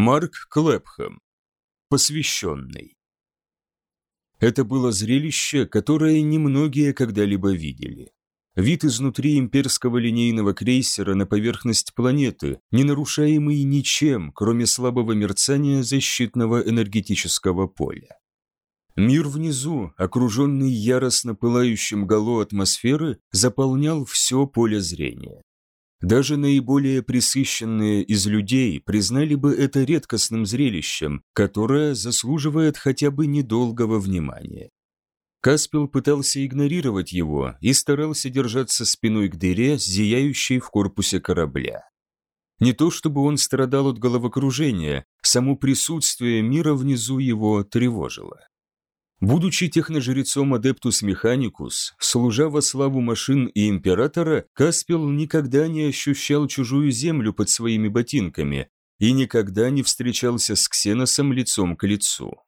Марк Клэпхэм. Посвященный. Это было зрелище, которое немногие когда-либо видели. Вид изнутри имперского линейного крейсера на поверхность планеты, не нарушаемый ничем, кроме слабого мерцания защитного энергетического поля. Мир внизу, окруженный яростно пылающим гало атмосферы, заполнял все поле зрения. Даже наиболее присыщенные из людей признали бы это редкостным зрелищем, которое заслуживает хотя бы недолгого внимания. Каспел пытался игнорировать его и старался держаться спиной к дыре, зияющей в корпусе корабля. Не то чтобы он страдал от головокружения, само присутствие мира внизу его тревожило. Будучи техножрецом Адептус Механикус, служа во славу машин и императора, Каспел никогда не ощущал чужую землю под своими ботинками и никогда не встречался с Ксеносом лицом к лицу.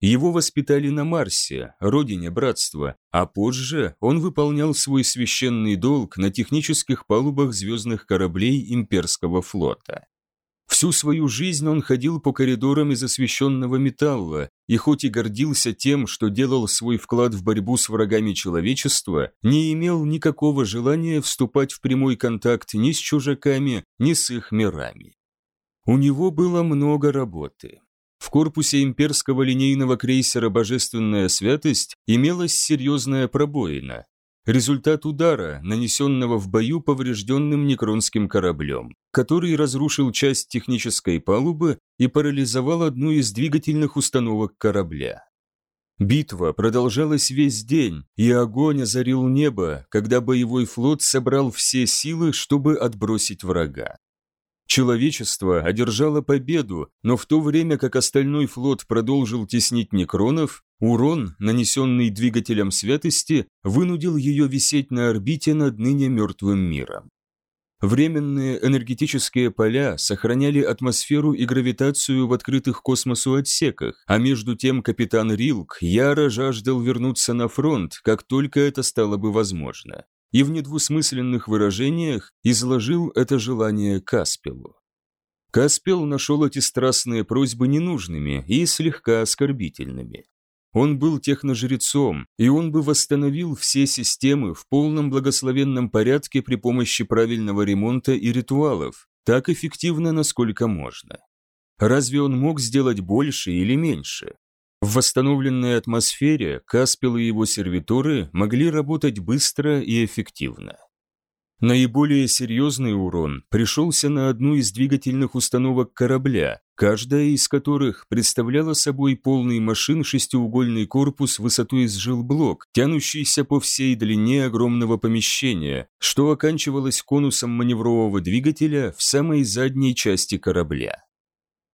Его воспитали на Марсе, родине братства, а позже он выполнял свой священный долг на технических палубах звездных кораблей имперского флота. Всю свою жизнь он ходил по коридорам из освещенного металла, и хоть и гордился тем, что делал свой вклад в борьбу с врагами человечества, не имел никакого желания вступать в прямой контакт ни с чужаками, ни с их мирами. У него было много работы. В корпусе имперского линейного крейсера «Божественная святость» имелась серьезная пробоина, результат удара, нанесенного в бою поврежденным некронским кораблем, который разрушил часть технической палубы и парализовал одну из двигательных установок корабля. Битва продолжалась весь день, и огонь озарил небо, когда боевой флот собрал все силы, чтобы отбросить врага. Человечество одержало победу, но в то время как остальной флот продолжил теснить некронов, урон, нанесенный двигателем святости, вынудил ее висеть на орбите над ныне мертвым миром. Временные энергетические поля сохраняли атмосферу и гравитацию в открытых космосу отсеках, а между тем капитан Рилк яро жаждал вернуться на фронт, как только это стало бы возможно и в недвусмысленных выражениях изложил это желание Каспелу. Каспел нашел эти страстные просьбы ненужными и слегка оскорбительными. Он был техножрецом, и он бы восстановил все системы в полном благословенном порядке при помощи правильного ремонта и ритуалов, так эффективно, насколько можно. Разве он мог сделать больше или меньше? В восстановленной атмосфере Каспел и его сервиторы могли работать быстро и эффективно. Наиболее серьезный урон пришелся на одну из двигательных установок корабля, каждая из которых представляла собой полный машин шестиугольный корпус высотой с жилблок, тянущийся по всей длине огромного помещения, что оканчивалось конусом маневрового двигателя в самой задней части корабля.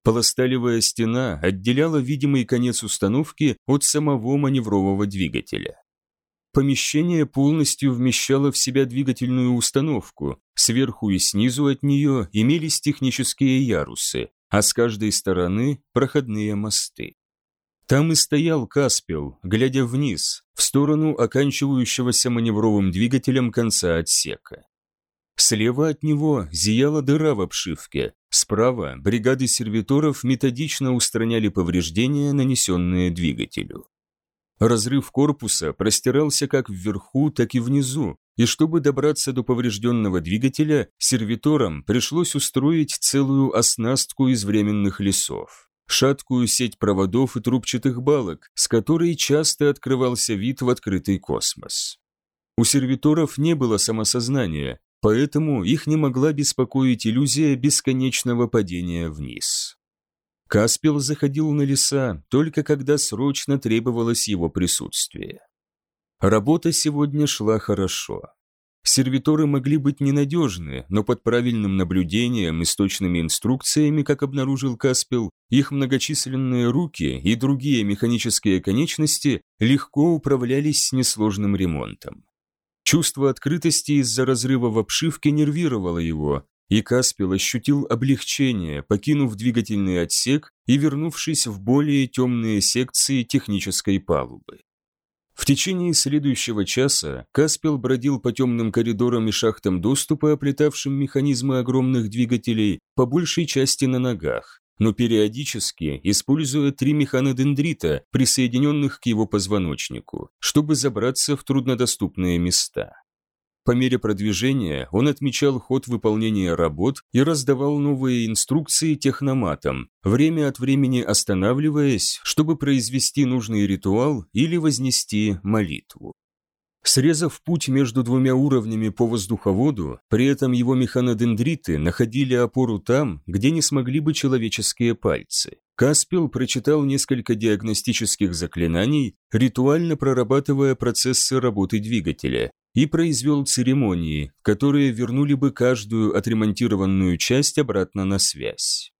Полосталевая стена отделяла видимый конец установки от самого маневрового двигателя. Помещение полностью вмещало в себя двигательную установку, сверху и снизу от нее имелись технические ярусы, а с каждой стороны – проходные мосты. Там и стоял Каспел, глядя вниз, в сторону оканчивающегося маневровым двигателем конца отсека. Слева от него зияла дыра в обшивке, справа бригады сервиторов методично устраняли повреждения, нанесенные двигателю. Разрыв корпуса простирался как вверху, так и внизу, и чтобы добраться до поврежденного двигателя, сервиторам пришлось устроить целую оснастку из временных лесов. Шаткую сеть проводов и трубчатых балок, с которой часто открывался вид в открытый космос. У сервиторов не было самосознания, поэтому их не могла беспокоить иллюзия бесконечного падения вниз. Каспел заходил на леса только когда срочно требовалось его присутствие. Работа сегодня шла хорошо. Сервиторы могли быть ненадежны, но под правильным наблюдением и с точными инструкциями, как обнаружил Каспел, их многочисленные руки и другие механические конечности легко управлялись с несложным ремонтом. Чувство открытости из-за разрыва в обшивке нервировало его, и Каспел ощутил облегчение, покинув двигательный отсек и вернувшись в более темные секции технической палубы. В течение следующего часа Каспел бродил по темным коридорам и шахтам доступа, оплетавшим механизмы огромных двигателей, по большей части на ногах, но периодически используя три механодендрита, присоединенных к его позвоночнику, чтобы забраться в труднодоступные места. По мере продвижения он отмечал ход выполнения работ и раздавал новые инструкции техноматам, время от времени останавливаясь, чтобы произвести нужный ритуал или вознести молитву. Срезав путь между двумя уровнями по воздуховоду, при этом его механодендриты находили опору там, где не смогли бы человеческие пальцы. Каспел прочитал несколько диагностических заклинаний, ритуально прорабатывая процессы работы двигателя, и произвел церемонии, которые вернули бы каждую отремонтированную часть обратно на связь.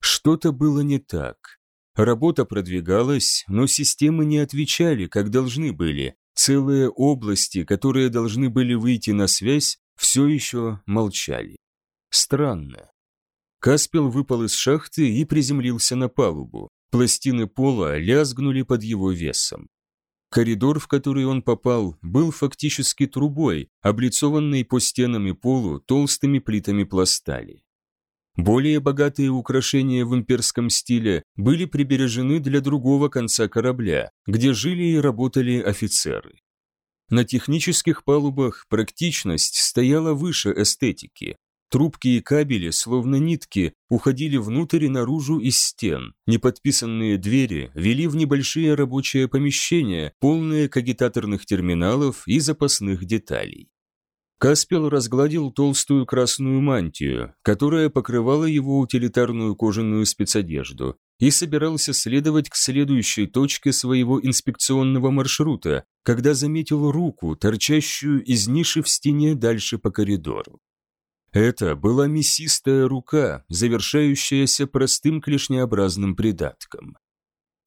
Что-то было не так. Работа продвигалась, но системы не отвечали, как должны были, Целые области, которые должны были выйти на связь, все еще молчали. Странно. Каспел выпал из шахты и приземлился на палубу. Пластины пола лязгнули под его весом. Коридор, в который он попал, был фактически трубой, облицованной по стенам и полу толстыми плитами пластали. Более богатые украшения в имперском стиле были прибережены для другого конца корабля, где жили и работали офицеры. На технических палубах практичность стояла выше эстетики. Трубки и кабели, словно нитки, уходили внутрь и наружу из стен. Неподписанные двери вели в небольшие рабочие помещения, полные кагитаторных терминалов и запасных деталей. Каспел разгладил толстую красную мантию, которая покрывала его утилитарную кожаную спецодежду, и собирался следовать к следующей точке своего инспекционного маршрута, когда заметил руку, торчащую из ниши в стене дальше по коридору. Это была мясистая рука, завершающаяся простым клешнеобразным придатком.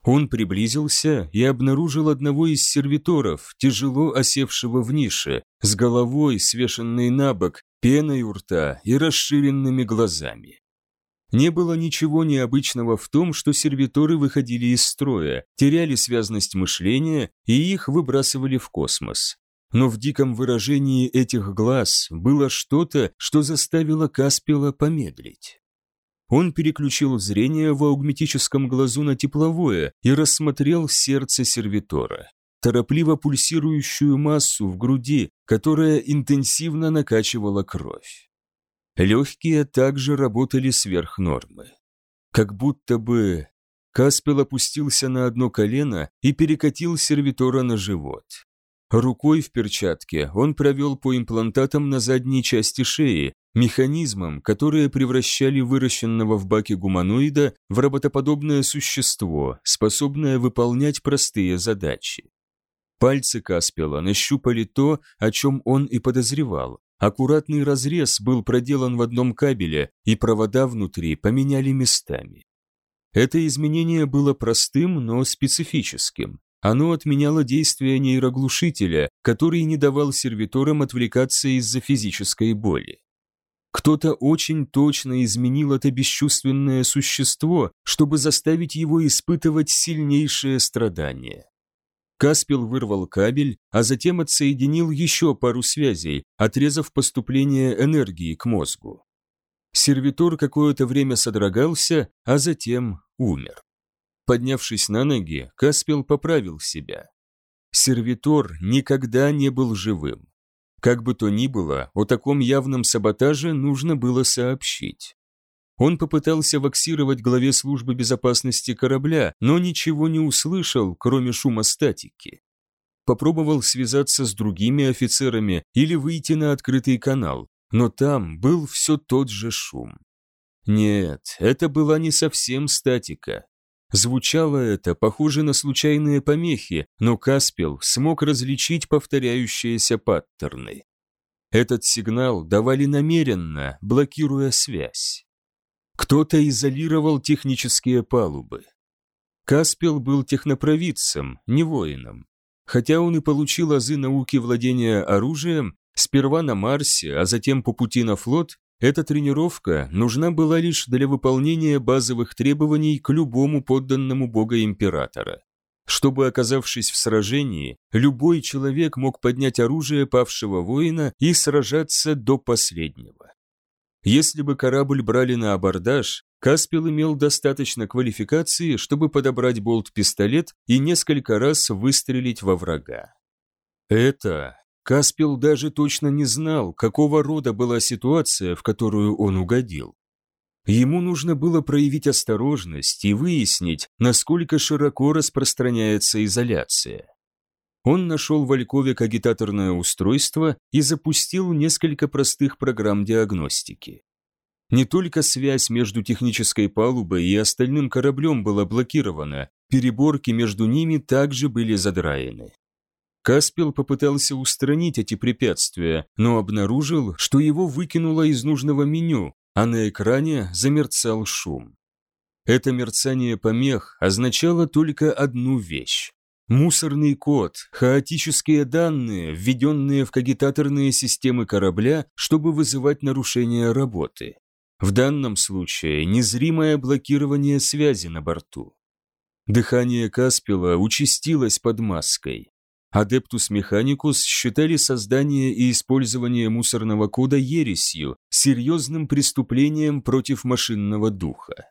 Он приблизился и обнаружил одного из сервиторов, тяжело осевшего в нише, с головой, свешенной на бок, пеной у рта и расширенными глазами. Не было ничего необычного в том, что сервиторы выходили из строя, теряли связность мышления и их выбрасывали в космос. Но в диком выражении этих глаз было что-то, что заставило Каспела помедлить. Он переключил зрение в аугметическом глазу на тепловое и рассмотрел сердце сервитора, торопливо пульсирующую массу в груди, которая интенсивно накачивала кровь. Легкие также работали сверх нормы. Как будто бы... Каспел опустился на одно колено и перекатил сервитора на живот. Рукой в перчатке он провел по имплантатам на задней части шеи, механизмам, которые превращали выращенного в баке гуманоида в работоподобное существо, способное выполнять простые задачи. Пальцы Каспела нащупали то, о чем он и подозревал. Аккуратный разрез был проделан в одном кабеле, и провода внутри поменяли местами. Это изменение было простым, но специфическим. Оно отменяло действие нейроглушителя, который не давал сервиторам отвлекаться из-за физической боли. Кто-то очень точно изменил это бесчувственное существо, чтобы заставить его испытывать сильнейшее страдание. Каспел вырвал кабель, а затем отсоединил еще пару связей, отрезав поступление энергии к мозгу. Сервитор какое-то время содрогался, а затем умер. Поднявшись на ноги, Каспел поправил себя. Сервитор никогда не был живым. Как бы то ни было, о таком явном саботаже нужно было сообщить. Он попытался ваксировать главе службы безопасности корабля, но ничего не услышал, кроме шума статики. Попробовал связаться с другими офицерами или выйти на открытый канал, но там был все тот же шум. Нет, это была не совсем статика. Звучало это похоже на случайные помехи, но Каспел смог различить повторяющиеся паттерны. Этот сигнал давали намеренно, блокируя связь. Кто-то изолировал технические палубы. Каспел был технопровидцем, не воином. Хотя он и получил азы науки владения оружием, сперва на Марсе, а затем по пути на флот, эта тренировка нужна была лишь для выполнения базовых требований к любому подданному бога императора. Чтобы, оказавшись в сражении, любой человек мог поднять оружие павшего воина и сражаться до последнего. Если бы корабль брали на абордаж, Каспел имел достаточно квалификации, чтобы подобрать болт-пистолет и несколько раз выстрелить во врага. Это Каспел даже точно не знал, какого рода была ситуация, в которую он угодил. Ему нужно было проявить осторожность и выяснить, насколько широко распространяется изоляция. Он нашел в Алькове агитаторное устройство и запустил несколько простых программ диагностики. Не только связь между технической палубой и остальным кораблем была блокирована, переборки между ними также были задраены. Каспел попытался устранить эти препятствия, но обнаружил, что его выкинуло из нужного меню, а на экране замерцал шум. Это мерцание помех означало только одну вещь. Мусорный код, хаотические данные, введенные в кагитаторные системы корабля, чтобы вызывать нарушение работы. В данном случае незримое блокирование связи на борту. Дыхание Каспела участилось под маской. Адептус Механикус считали создание и использование мусорного кода ересью, серьезным преступлением против машинного духа.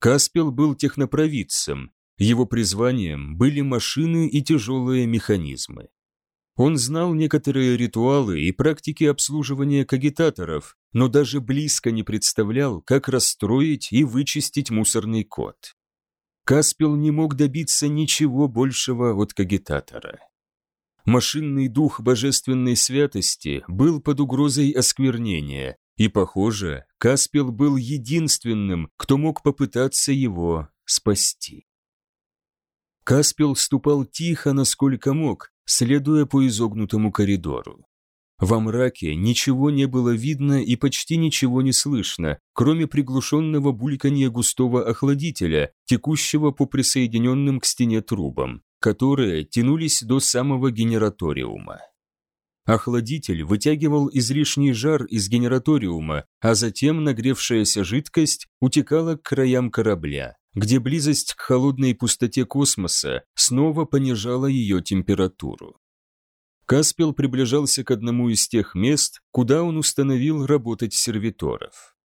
Каспел был технопровидцем, его призванием были машины и тяжелые механизмы. Он знал некоторые ритуалы и практики обслуживания кагитаторов, но даже близко не представлял, как расстроить и вычистить мусорный код. Каспел не мог добиться ничего большего от кагитатора. Машинный дух божественной святости был под угрозой осквернения, и, похоже, Каспел был единственным, кто мог попытаться его спасти. Каспел ступал тихо, насколько мог, следуя по изогнутому коридору. Во мраке ничего не было видно и почти ничего не слышно, кроме приглушенного бульканья густого охладителя, текущего по присоединенным к стене трубам которые тянулись до самого генераториума. Охладитель вытягивал излишний жар из генераториума, а затем нагревшаяся жидкость утекала к краям корабля, где близость к холодной пустоте космоса снова понижала ее температуру. Каспел приближался к одному из тех мест, куда он установил работать сервиторов.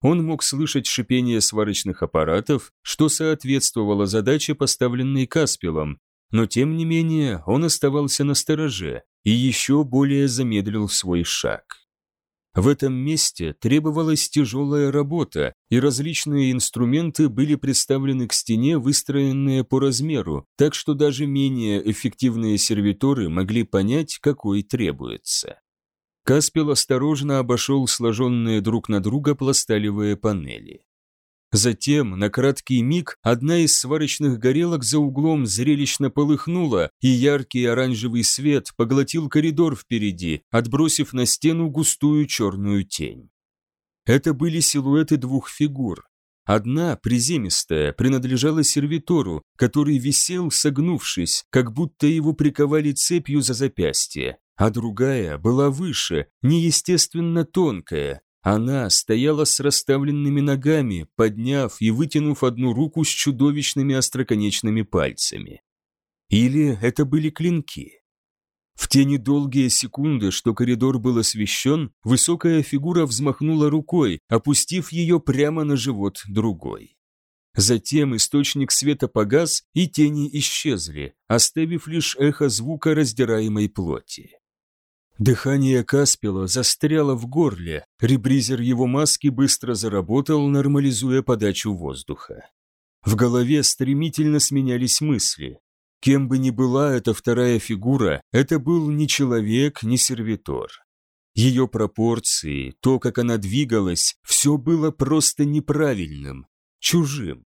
Он мог слышать шипение сварочных аппаратов, что соответствовало задаче, поставленной Каспелом, но тем не менее он оставался на стороже и еще более замедлил свой шаг. В этом месте требовалась тяжелая работа, и различные инструменты были представлены к стене, выстроенные по размеру, так что даже менее эффективные сервиторы могли понять, какой требуется. Каспел осторожно обошел сложенные друг на друга пласталевые панели. Затем, на краткий миг, одна из сварочных горелок за углом зрелищно полыхнула, и яркий оранжевый свет поглотил коридор впереди, отбросив на стену густую черную тень. Это были силуэты двух фигур. Одна, приземистая, принадлежала сервитору, который висел, согнувшись, как будто его приковали цепью за запястье, а другая была выше, неестественно тонкая, она стояла с расставленными ногами, подняв и вытянув одну руку с чудовищными остроконечными пальцами. Или это были клинки? В те недолгие секунды, что коридор был освещен, высокая фигура взмахнула рукой, опустив ее прямо на живот другой. Затем источник света погас, и тени исчезли, оставив лишь эхо звука раздираемой плоти. Дыхание Каспела застряло в горле, ребризер его маски быстро заработал, нормализуя подачу воздуха. В голове стремительно сменялись мысли. Кем бы ни была эта вторая фигура, это был ни человек, ни сервитор. Ее пропорции, то, как она двигалась, все было просто неправильным, чужим.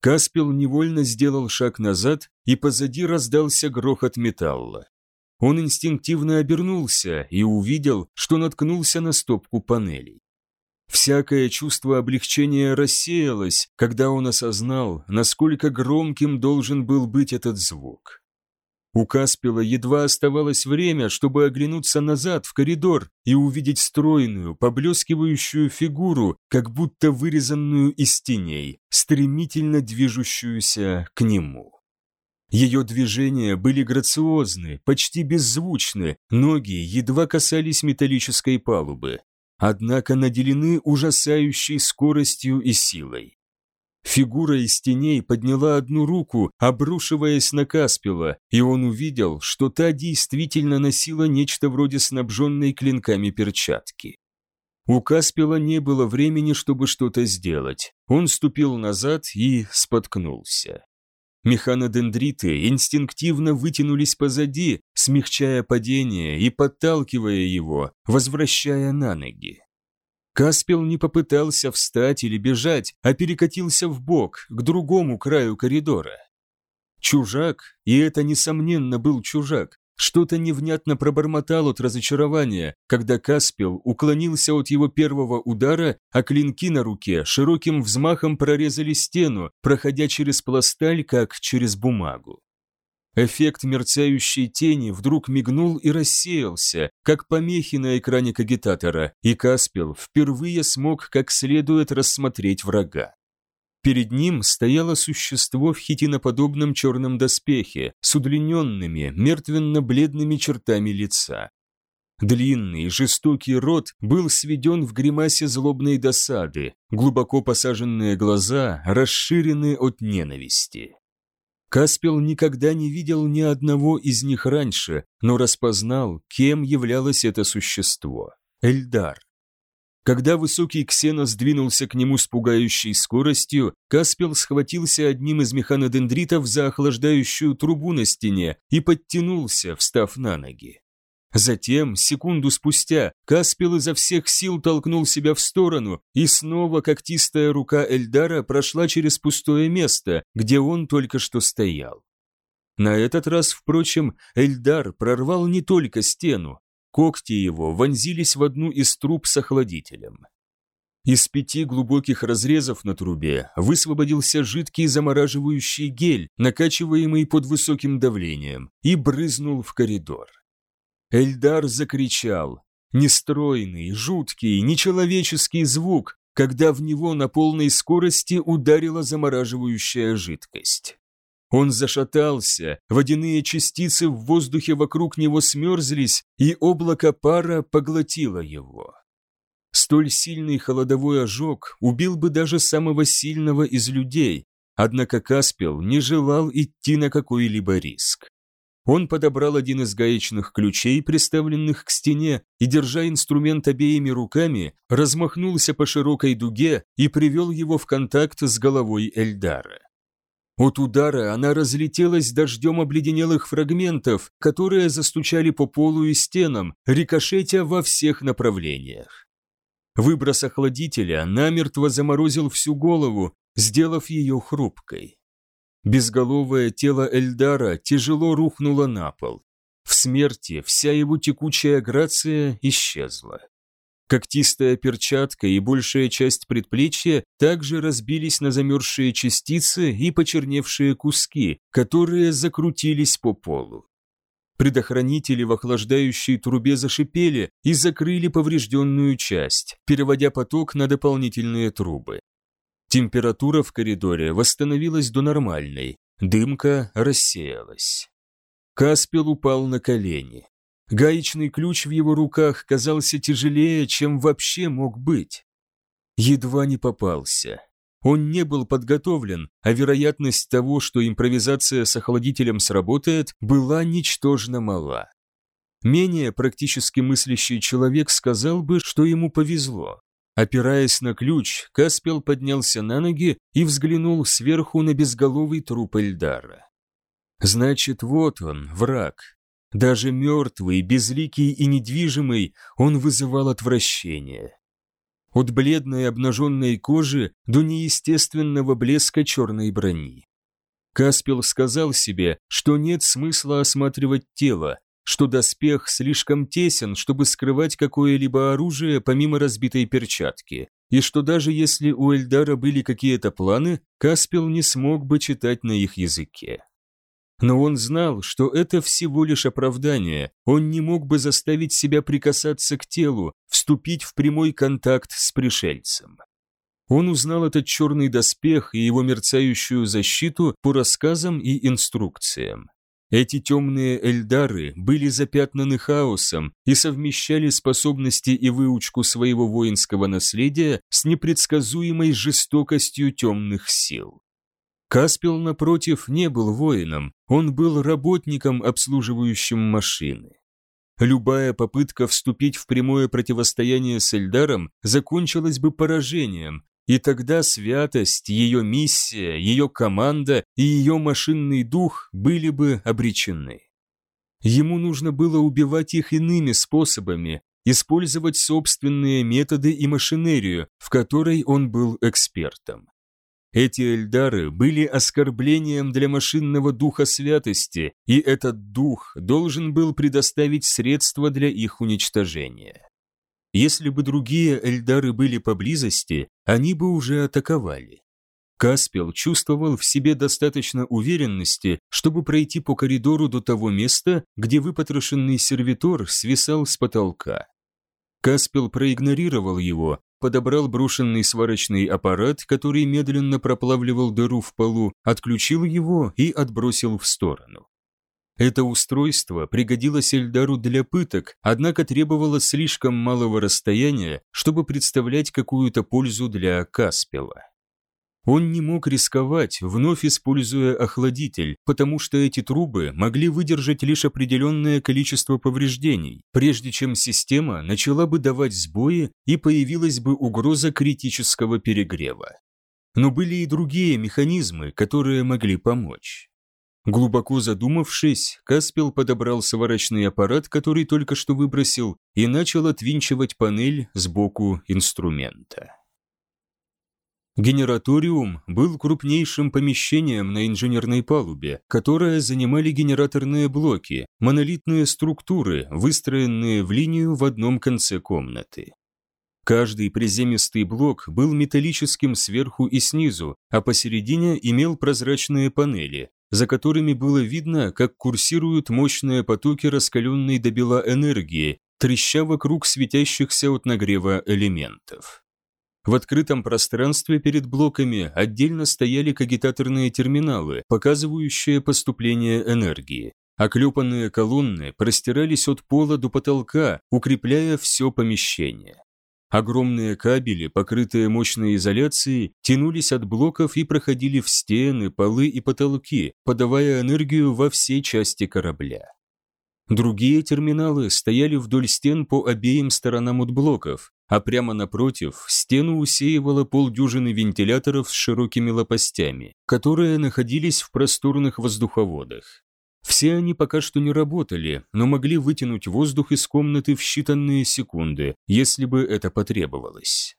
Каспел невольно сделал шаг назад, и позади раздался грохот металла. Он инстинктивно обернулся и увидел, что наткнулся на стопку панелей. Всякое чувство облегчения рассеялось, когда он осознал, насколько громким должен был быть этот звук. У Каспела едва оставалось время, чтобы оглянуться назад в коридор и увидеть стройную, поблескивающую фигуру, как будто вырезанную из теней, стремительно движущуюся к нему. Ее движения были грациозны, почти беззвучны, ноги едва касались металлической палубы. однако наделены ужасающей скоростью и силой. Фигура из теней подняла одну руку, обрушиваясь на Каспела, и он увидел, что та действительно носила нечто вроде снабженной клинками перчатки. У Каспела не было времени, чтобы что-то сделать. Он ступил назад и споткнулся. Механодендриты инстинктивно вытянулись позади, смягчая падение и подталкивая его, возвращая на ноги. Каспел не попытался встать или бежать, а перекатился в бок к другому краю коридора. Чужак, и это, несомненно, был чужак, что-то невнятно пробормотал от разочарования, когда Каспел уклонился от его первого удара, а клинки на руке широким взмахом прорезали стену, проходя через пласталь, как через бумагу. Эффект мерцающей тени вдруг мигнул и рассеялся, как помехи на экране кагитатора, и Каспел впервые смог как следует рассмотреть врага. Перед ним стояло существо в хитиноподобном черном доспехе с удлиненными, мертвенно-бледными чертами лица. Длинный, жестокий рот был сведен в гримасе злобной досады, глубоко посаженные глаза расширены от ненависти. Каспел никогда не видел ни одного из них раньше, но распознал, кем являлось это существо – Эльдар. Когда высокий Ксенос двинулся к нему с пугающей скоростью, Каспел схватился одним из механодендритов за охлаждающую трубу на стене и подтянулся, встав на ноги. Затем, секунду спустя, Каспел изо всех сил толкнул себя в сторону, и снова когтистая рука Эльдара прошла через пустое место, где он только что стоял. На этот раз, впрочем, Эльдар прорвал не только стену, когти его вонзились в одну из труб с охладителем. Из пяти глубоких разрезов на трубе высвободился жидкий замораживающий гель, накачиваемый под высоким давлением, и брызнул в коридор. Эльдар закричал. Нестройный, жуткий, нечеловеческий звук, когда в него на полной скорости ударила замораживающая жидкость. Он зашатался, водяные частицы в воздухе вокруг него смерзлись, и облако пара поглотило его. Столь сильный холодовой ожог убил бы даже самого сильного из людей, однако Каспел не желал идти на какой-либо риск. Он подобрал один из гаечных ключей, приставленных к стене, и, держа инструмент обеими руками, размахнулся по широкой дуге и привел его в контакт с головой Эльдара. От удара она разлетелась дождем обледенелых фрагментов, которые застучали по полу и стенам, рикошетя во всех направлениях. Выброс охладителя намертво заморозил всю голову, сделав ее хрупкой. Безголовое тело Эльдара тяжело рухнуло на пол. В смерти вся его текучая грация исчезла. Когтистая перчатка и большая часть предплечья также разбились на замерзшие частицы и почерневшие куски, которые закрутились по полу. Предохранители в охлаждающей трубе зашипели и закрыли поврежденную часть, переводя поток на дополнительные трубы. Температура в коридоре восстановилась до нормальной, дымка рассеялась. Каспел упал на колени. Гаечный ключ в его руках казался тяжелее, чем вообще мог быть. Едва не попался. Он не был подготовлен, а вероятность того, что импровизация с охладителем сработает, была ничтожно мала. Менее практически мыслящий человек сказал бы, что ему повезло. Опираясь на ключ, Каспел поднялся на ноги и взглянул сверху на безголовый труп Эльдара. Значит, вот он, враг. Даже мертвый, безликий и недвижимый, он вызывал отвращение. От бледной обнаженной кожи до неестественного блеска черной брони. Каспел сказал себе, что нет смысла осматривать тело, что доспех слишком тесен, чтобы скрывать какое-либо оружие помимо разбитой перчатки, и что даже если у Эльдара были какие-то планы, Каспел не смог бы читать на их языке. Но он знал, что это всего лишь оправдание, он не мог бы заставить себя прикасаться к телу, вступить в прямой контакт с пришельцем. Он узнал этот черный доспех и его мерцающую защиту по рассказам и инструкциям. Эти темные эльдары были запятнаны хаосом и совмещали способности и выучку своего воинского наследия с непредсказуемой жестокостью темных сил. Каспел, напротив, не был воином, он был работником, обслуживающим машины. Любая попытка вступить в прямое противостояние с Эльдаром закончилась бы поражением, и тогда святость, ее миссия, ее команда и ее машинный дух были бы обречены. Ему нужно было убивать их иными способами, использовать собственные методы и машинерию, в которой он был экспертом. Эти эльдары были оскорблением для машинного духа святости, и этот дух должен был предоставить средства для их уничтожения. Если бы другие эльдары были поблизости, они бы уже атаковали. Каспел чувствовал в себе достаточно уверенности, чтобы пройти по коридору до того места, где выпотрошенный сервитор свисал с потолка. Каспел проигнорировал его, подобрал брошенный сварочный аппарат, который медленно проплавливал дыру в полу, отключил его и отбросил в сторону. Это устройство пригодилось Эльдару для пыток, однако требовало слишком малого расстояния, чтобы представлять какую-то пользу для Каспела. Он не мог рисковать, вновь используя охладитель, потому что эти трубы могли выдержать лишь определенное количество повреждений, прежде чем система начала бы давать сбои и появилась бы угроза критического перегрева. Но были и другие механизмы, которые могли помочь. Глубоко задумавшись, Каспел подобрал сварочный аппарат, который только что выбросил, и начал отвинчивать панель сбоку инструмента. Генераториум был крупнейшим помещением на инженерной палубе, которое занимали генераторные блоки, монолитные структуры, выстроенные в линию в одном конце комнаты. Каждый приземистый блок был металлическим сверху и снизу, а посередине имел прозрачные панели, за которыми было видно, как курсируют мощные потоки раскаленной до бела энергии, треща вокруг светящихся от нагрева элементов. В открытом пространстве перед блоками отдельно стояли кагитаторные терминалы, показывающие поступление энергии, а клепанные колонны простирались от пола до потолка, укрепляя все помещение. Огромные кабели, покрытые мощной изоляцией, тянулись от блоков и проходили в стены, полы и потолки, подавая энергию во все части корабля. Другие терминалы стояли вдоль стен по обеим сторонам от блоков, а прямо напротив стену усеивало полдюжины вентиляторов с широкими лопастями, которые находились в просторных воздуховодах. Все они пока что не работали, но могли вытянуть воздух из комнаты в считанные секунды, если бы это потребовалось.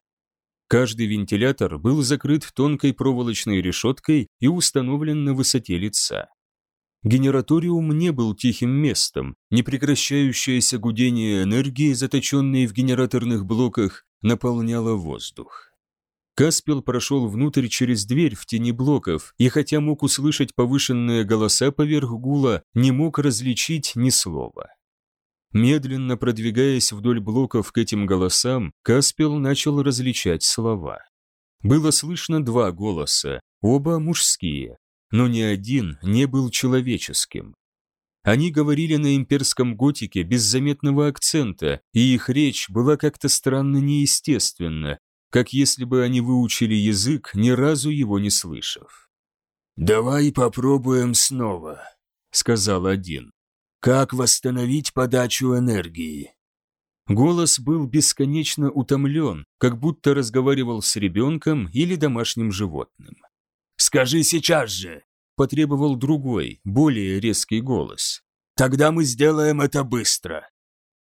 Каждый вентилятор был закрыт тонкой проволочной решеткой и установлен на высоте лица. Генераториум не был тихим местом, непрекращающееся гудение энергии, заточенной в генераторных блоках, наполняло воздух. Каспел прошел внутрь через дверь в тени блоков, и хотя мог услышать повышенные голоса поверх гула, не мог различить ни слова. Медленно продвигаясь вдоль блоков к этим голосам, Каспел начал различать слова. Было слышно два голоса, оба мужские, но ни один не был человеческим. Они говорили на имперском готике без заметного акцента, и их речь была как-то странно неестественна, как если бы они выучили язык, ни разу его не слышав. «Давай попробуем снова», — сказал один. «Как восстановить подачу энергии?» Голос был бесконечно утомлен, как будто разговаривал с ребенком или домашним животным. «Скажи сейчас же!» – потребовал другой, более резкий голос. «Тогда мы сделаем это быстро!»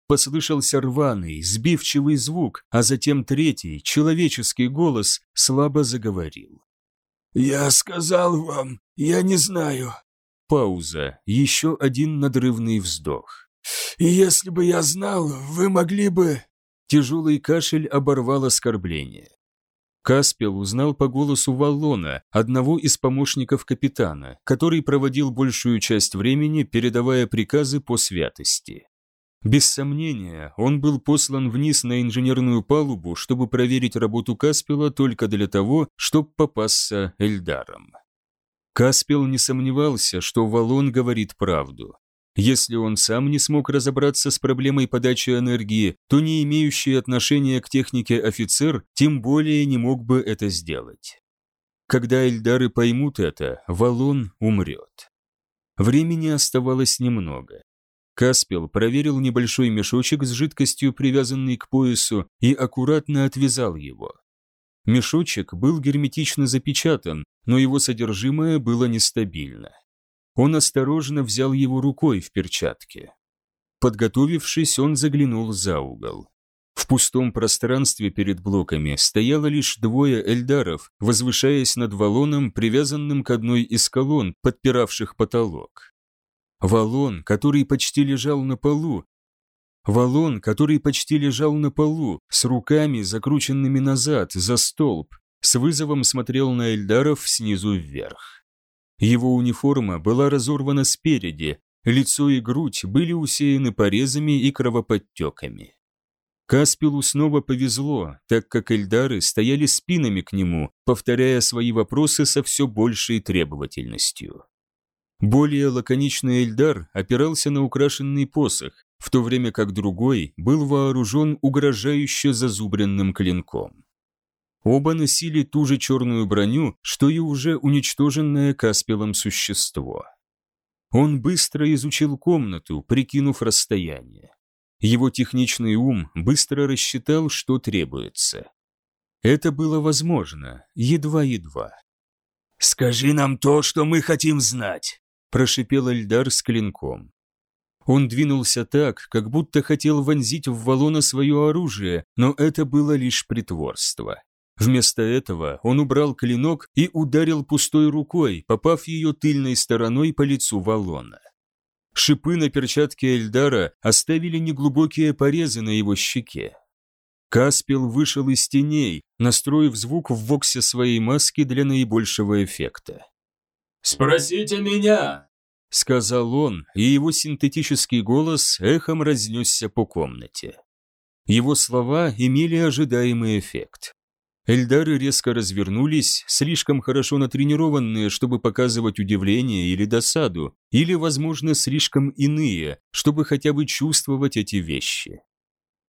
Послышался рваный, сбивчивый звук, а затем третий, человеческий голос слабо заговорил. «Я сказал вам, я не знаю». Пауза, еще один надрывный вздох. «Если бы я знал, вы могли бы...» Тяжелый кашель оборвал оскорбление. Каспел узнал по голосу Валлона, одного из помощников капитана, который проводил большую часть времени, передавая приказы по святости. Без сомнения, он был послан вниз на инженерную палубу, чтобы проверить работу Каспела только для того, чтобы попасться Эльдаром. Каспел не сомневался, что Валон говорит правду. Если он сам не смог разобраться с проблемой подачи энергии, то не имеющий отношения к технике офицер тем более не мог бы это сделать. Когда Эльдары поймут это, Валон умрет. Времени оставалось немного. Каспел проверил небольшой мешочек с жидкостью, привязанный к поясу, и аккуратно отвязал его. Мешочек был герметично запечатан, но его содержимое было нестабильно. Он осторожно взял его рукой в перчатке. Подготовившись, он заглянул за угол. В пустом пространстве перед блоками стояло лишь двое эльдаров, возвышаясь над валоном, привязанным к одной из колонн, подпиравших потолок. Валон, который почти лежал на полу, Валон, который почти лежал на полу, с руками, закрученными назад, за столб, с вызовом смотрел на Эльдаров снизу вверх. Его униформа была разорвана спереди, лицо и грудь были усеяны порезами и кровоподтеками. Каспилу снова повезло, так как Эльдары стояли спинами к нему, повторяя свои вопросы со все большей требовательностью. Более лаконичный Эльдар опирался на украшенный посох, в то время как другой был вооружен угрожающе зазубренным клинком. Оба носили ту же черную броню, что и уже уничтоженное Каспелом существо. Он быстро изучил комнату, прикинув расстояние. Его техничный ум быстро рассчитал, что требуется. Это было возможно, едва-едва. «Скажи нам то, что мы хотим знать», – прошипел Эльдар с клинком. Он двинулся так, как будто хотел вонзить в Валона свое оружие, но это было лишь притворство. Вместо этого он убрал клинок и ударил пустой рукой, попав ее тыльной стороной по лицу Валона. Шипы на перчатке Эльдара оставили неглубокие порезы на его щеке. Каспел вышел из теней, настроив звук в воксе своей маски для наибольшего эффекта. «Спросите меня!» — сказал он, и его синтетический голос эхом разнесся по комнате. Его слова имели ожидаемый эффект. Эльдары резко развернулись, слишком хорошо натренированные, чтобы показывать удивление или досаду, или, возможно, слишком иные, чтобы хотя бы чувствовать эти вещи.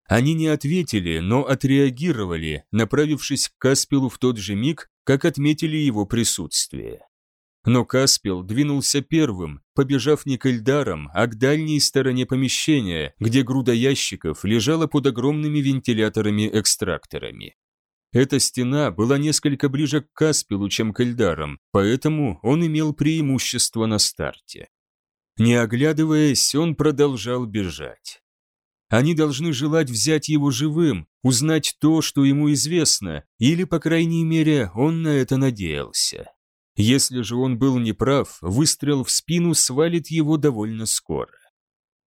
Они не ответили, но отреагировали, направившись к Каспелу в тот же миг, как отметили его присутствие. Но Каспел двинулся первым, побежав не к Эльдарам, а к дальней стороне помещения, где груда ящиков лежала под огромными вентиляторами-экстракторами. Эта стена была несколько ближе к Каспелу, чем к Эльдарам, поэтому он имел преимущество на старте. Не оглядываясь, он продолжал бежать. Они должны желать взять его живым, узнать то, что ему известно, или, по крайней мере, он на это надеялся. Если же он был неправ, выстрел в спину свалит его довольно скоро.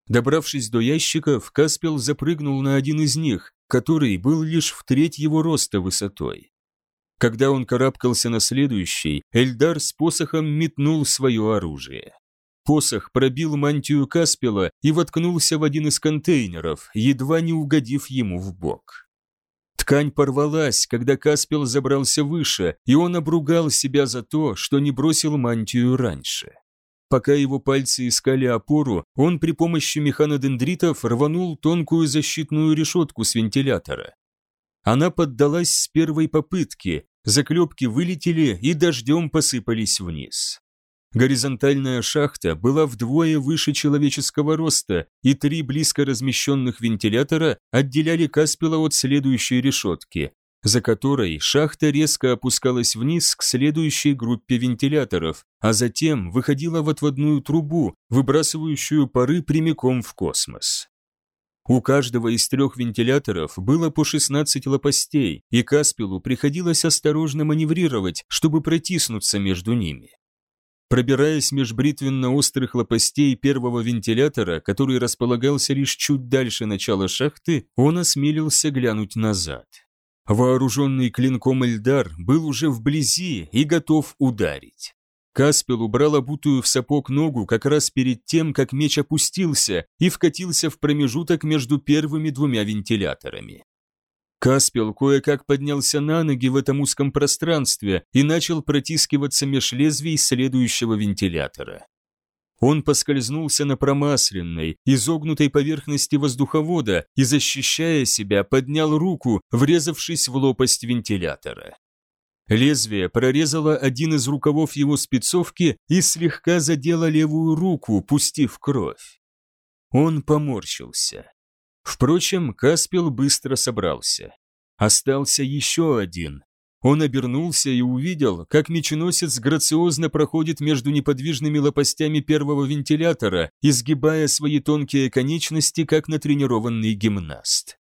Добравшись до ящиков, Каспел запрыгнул на один из них, который был лишь в треть его роста высотой. Когда он карабкался на следующий, Эльдар с посохом метнул свое оружие. Посох пробил мантию Каспела и воткнулся в один из контейнеров, едва не угодив ему в бок. Ткань порвалась, когда Каспел забрался выше, и он обругал себя за то, что не бросил мантию раньше. Пока его пальцы искали опору, он при помощи механодендритов рванул тонкую защитную решетку с вентилятора. Она поддалась с первой попытки, заклепки вылетели и дождем посыпались вниз. Горизонтальная шахта была вдвое выше человеческого роста, и три близко размещенных вентилятора отделяли Каспела от следующей решетки, за которой шахта резко опускалась вниз к следующей группе вентиляторов, а затем выходила в отводную трубу, выбрасывающую пары прямиком в космос. У каждого из трех вентиляторов было по 16 лопастей, и Каспелу приходилось осторожно маневрировать, чтобы протиснуться между ними. Пробираясь меж бритвенно-острых лопастей первого вентилятора, который располагался лишь чуть дальше начала шахты, он осмелился глянуть назад. Вооруженный клинком Эльдар был уже вблизи и готов ударить. Каспел убрал обутую в сапог ногу как раз перед тем, как меч опустился и вкатился в промежуток между первыми двумя вентиляторами. Каспел кое-как поднялся на ноги в этом узком пространстве и начал протискиваться меж лезвий следующего вентилятора. Он поскользнулся на промасленной, изогнутой поверхности воздуховода и, защищая себя, поднял руку, врезавшись в лопасть вентилятора. Лезвие прорезало один из рукавов его спецовки и слегка задело левую руку, пустив кровь. Он поморщился. Впрочем, Каспел быстро собрался. Остался еще один. Он обернулся и увидел, как меченосец грациозно проходит между неподвижными лопастями первого вентилятора, изгибая свои тонкие конечности, как натренированный гимнаст.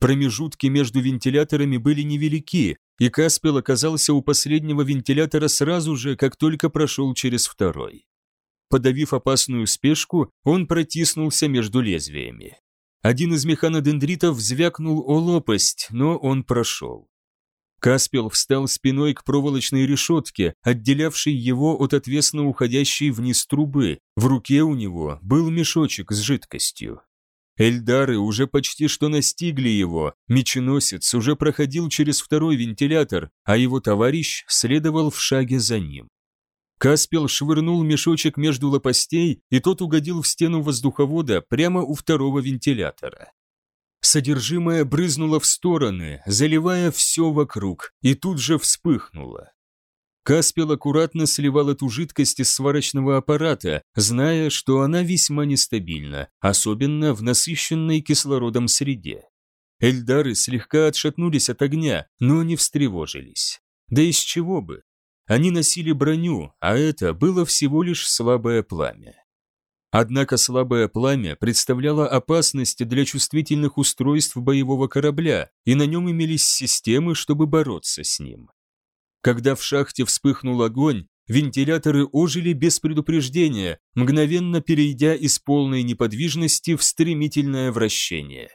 Промежутки между вентиляторами были невелики, и Каспел оказался у последнего вентилятора сразу же, как только прошел через второй. Подавив опасную спешку, он протиснулся между лезвиями. Один из механодендритов звякнул о лопасть, но он прошел. Каспел встал спиной к проволочной решетке, отделявшей его от отвесно уходящей вниз трубы. В руке у него был мешочек с жидкостью. Эльдары уже почти что настигли его, меченосец уже проходил через второй вентилятор, а его товарищ следовал в шаге за ним. Каспел швырнул мешочек между лопастей, и тот угодил в стену воздуховода прямо у второго вентилятора. Содержимое брызнуло в стороны, заливая все вокруг, и тут же вспыхнуло. Каспел аккуратно сливал эту жидкость из сварочного аппарата, зная, что она весьма нестабильна, особенно в насыщенной кислородом среде. Эльдары слегка отшатнулись от огня, но не встревожились. Да из чего бы? Они носили броню, а это было всего лишь слабое пламя. Однако слабое пламя представляло опасность для чувствительных устройств боевого корабля, и на нем имелись системы, чтобы бороться с ним. Когда в шахте вспыхнул огонь, вентиляторы ожили без предупреждения, мгновенно перейдя из полной неподвижности в стремительное вращение.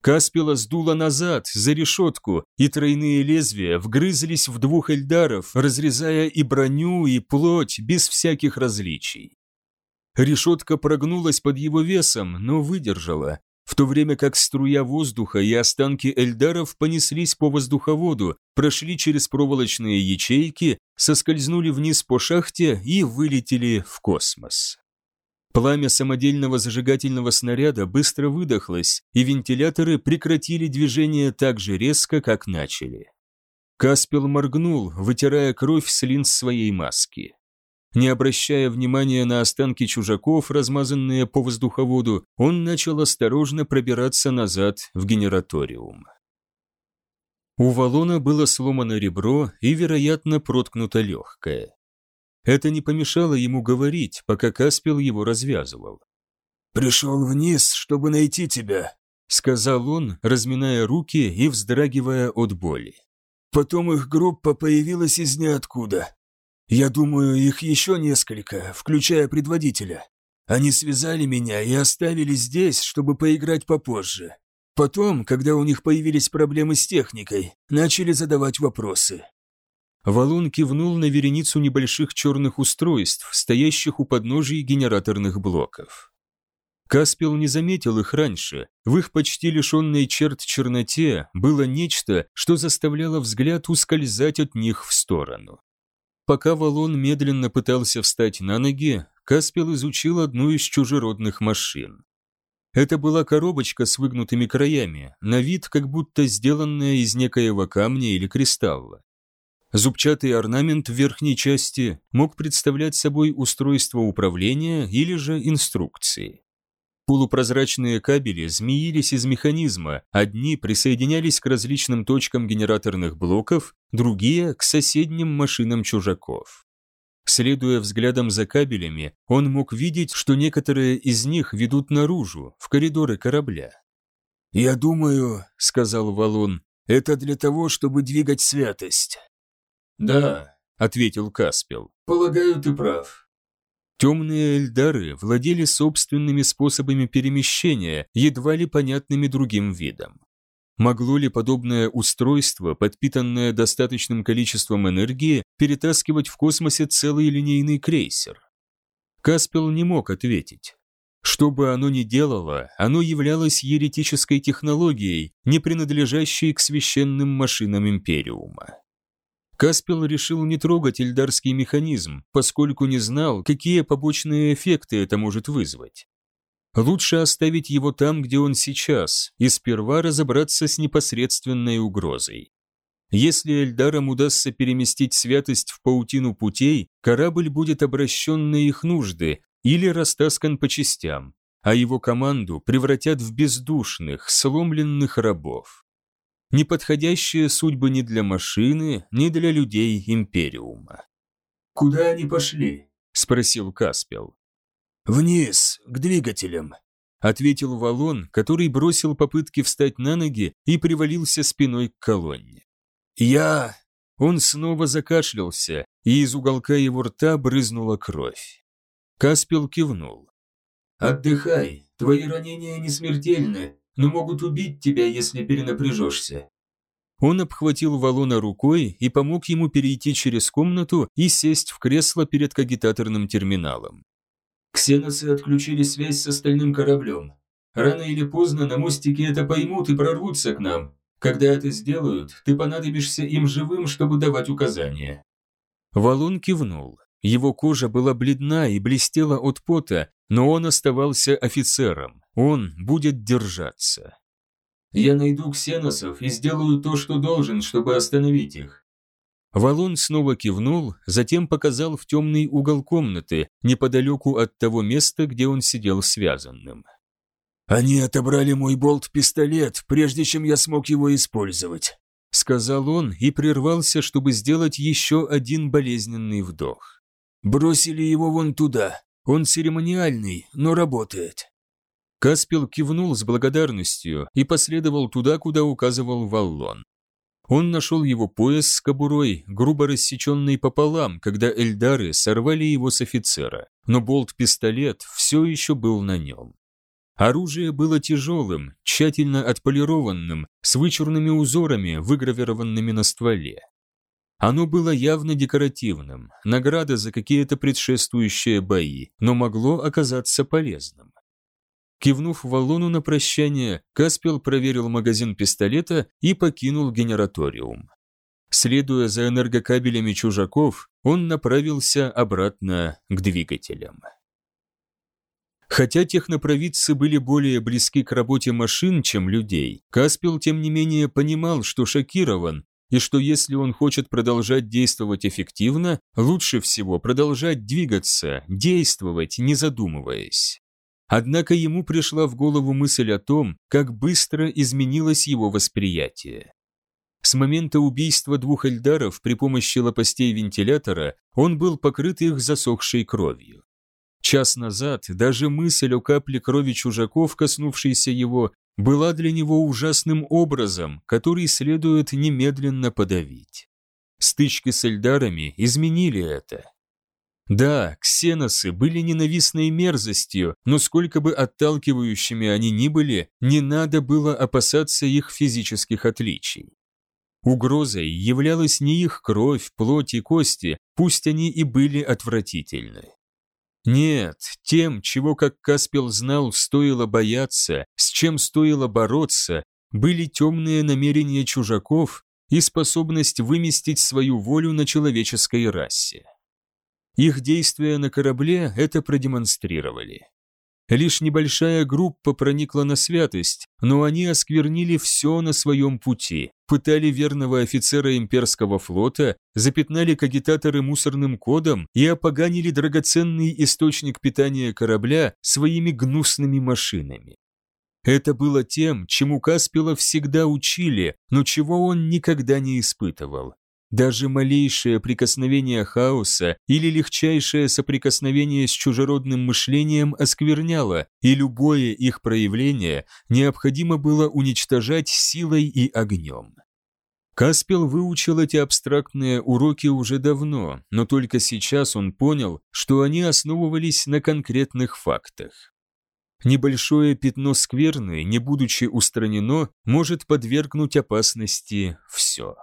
Каспила сдуло назад, за решетку, и тройные лезвия вгрызлись в двух эльдаров, разрезая и броню, и плоть, без всяких различий. Решетка прогнулась под его весом, но выдержала, в то время как струя воздуха и останки эльдаров понеслись по воздуховоду, прошли через проволочные ячейки, соскользнули вниз по шахте и вылетели в космос. Пламя самодельного зажигательного снаряда быстро выдохлось, и вентиляторы прекратили движение так же резко, как начали. Каспел моргнул, вытирая кровь с линз своей маски. Не обращая внимания на останки чужаков, размазанные по воздуховоду, он начал осторожно пробираться назад в генераториум. У валона было сломано ребро и, вероятно, проткнуто легкое. Это не помешало ему говорить, пока Каспел его развязывал. «Пришел вниз, чтобы найти тебя», — сказал он, разминая руки и вздрагивая от боли. «Потом их группа появилась из ниоткуда. Я думаю, их еще несколько, включая предводителя. Они связали меня и оставили здесь, чтобы поиграть попозже. Потом, когда у них появились проблемы с техникой, начали задавать вопросы. Валун кивнул на вереницу небольших черных устройств, стоящих у подножий генераторных блоков. Каспел не заметил их раньше. В их почти лишенной черт черноте было нечто, что заставляло взгляд ускользать от них в сторону. Пока Валон медленно пытался встать на ноги, Каспел изучил одну из чужеродных машин. Это была коробочка с выгнутыми краями, на вид как будто сделанная из некоего камня или кристалла. Зубчатый орнамент в верхней части мог представлять собой устройство управления или же инструкции. Полупрозрачные кабели змеились из механизма, одни присоединялись к различным точкам генераторных блоков, другие – к соседним машинам чужаков. Следуя взглядом за кабелями, он мог видеть, что некоторые из них ведут наружу, в коридоры корабля. «Я думаю», — сказал Валун, — «это для того, чтобы двигать святость». «Да», — ответил Каспел, — «полагаю, ты прав». Темные эльдары владели собственными способами перемещения, едва ли понятными другим видом. Могло ли подобное устройство, подпитанное достаточным количеством энергии, перетаскивать в космосе целый линейный крейсер? Каспел не мог ответить. Что бы оно ни делало, оно являлось еретической технологией, не принадлежащей к священным машинам Империума. Каспел решил не трогать эльдарский механизм, поскольку не знал, какие побочные эффекты это может вызвать. Лучше оставить его там, где он сейчас, и сперва разобраться с непосредственной угрозой. Если Эльдарам удастся переместить святость в паутину путей, корабль будет обращен на их нужды или растаскан по частям, а его команду превратят в бездушных, сломленных рабов. Неподходящие судьбы ни для машины, ни для людей Империума. «Куда они пошли?» – спросил Каспел. «Вниз, к двигателям», – ответил Валон, который бросил попытки встать на ноги и привалился спиной к колонне. «Я...» Он снова закашлялся, и из уголка его рта брызнула кровь. Каспел кивнул. «Отдыхай, твои ранения не смертельны, но могут убить тебя, если перенапряжешься». Он обхватил Валона рукой и помог ему перейти через комнату и сесть в кресло перед кагитаторным терминалом. «Ксеносы отключили связь с остальным кораблем. Рано или поздно на мостике это поймут и прорвутся к нам. Когда это сделают, ты понадобишься им живым, чтобы давать указания». Валун кивнул. Его кожа была бледна и блестела от пота, но он оставался офицером. Он будет держаться. «Я найду ксеносов и сделаю то, что должен, чтобы остановить их». Валун снова кивнул, затем показал в темный угол комнаты, неподалеку от того места, где он сидел связанным. «Они отобрали мой болт-пистолет, прежде чем я смог его использовать», сказал он и прервался, чтобы сделать еще один болезненный вдох. Бросили его вон туда. Он церемониальный, но работает. Каспел кивнул с благодарностью и последовал туда, куда указывал Валлон. Он нашел его пояс с кобурой, грубо рассеченный пополам, когда Эльдары сорвали его с офицера, но болт-пистолет все еще был на нем. Оружие было тяжелым, тщательно отполированным, с вычурными узорами, выгравированными на стволе. Оно было явно декоративным, награда за какие-то предшествующие бои, но могло оказаться полезным. Кивнув Валону на прощание, Каспел проверил магазин пистолета и покинул генераториум. Следуя за энергокабелями чужаков, он направился обратно к двигателям. Хотя технопровидцы были более близки к работе машин, чем людей, Каспел, тем не менее, понимал, что шокирован, и что если он хочет продолжать действовать эффективно, лучше всего продолжать двигаться, действовать, не задумываясь. Однако ему пришла в голову мысль о том, как быстро изменилось его восприятие. С момента убийства двух эльдаров при помощи лопастей вентилятора он был покрыт их засохшей кровью. Час назад даже мысль о капле крови чужаков, коснувшейся его, была для него ужасным образом, который следует немедленно подавить. Стычки с эльдарами изменили это. Да, ксеносы были ненавистной мерзостью, но сколько бы отталкивающими они ни были, не надо было опасаться их физических отличий. Угрозой являлась не их кровь, плоть и кости, пусть они и были отвратительны. Нет, тем, чего, как Каспел знал, стоило бояться, с чем стоило бороться, были темные намерения чужаков и способность выместить свою волю на человеческой расе. Их действия на корабле это продемонстрировали. Лишь небольшая группа проникла на святость, но они осквернили все на своем пути, пытали верного офицера имперского флота, запятнали кагитаторы мусорным кодом и опоганили драгоценный источник питания корабля своими гнусными машинами. Это было тем, чему Каспила всегда учили, но чего он никогда не испытывал. Даже малейшее прикосновение хаоса или легчайшее соприкосновение с чужеродным мышлением оскверняло, и любое их проявление необходимо было уничтожать силой и огнем. Каспел выучил эти абстрактные уроки уже давно, но только сейчас он понял, что они основывались на конкретных фактах. Небольшое пятно скверны, не будучи устранено, может подвергнуть опасности все.